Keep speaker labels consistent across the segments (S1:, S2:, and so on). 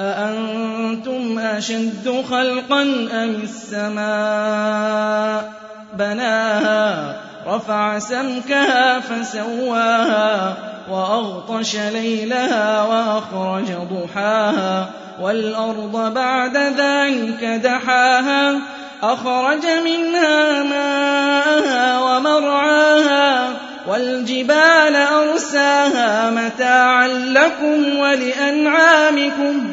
S1: أأنتم أشد خلقا أم السماء؟ بناها رفع سمكها فسواها وأغطش ليلها وأخرج ضحاها والأرض بعد ذلك دحاها أخرج منها ماءها ومرعاها والجبال أرساها متاعا لكم ولأنعامكم.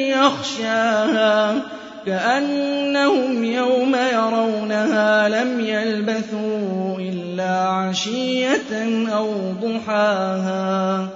S1: يخشاها كأنهم يوم يرونها لم يلبثوا إلا عشية أو ضحاها